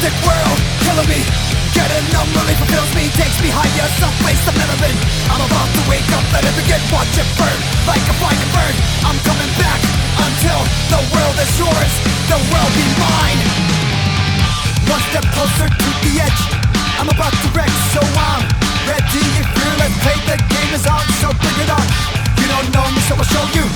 hectic world killing me. Getting numb really fulfills me Takes me higher, someplace I've never been. I'm about to wake up, let it begin Watch it burn, like a fire bird I'm coming back until the world is yours The world be mine. One step closer to the edge I'm about to wreck, so I'm ready. If you're let's play, the game is on So bring it on. You don't know me, so I'll show you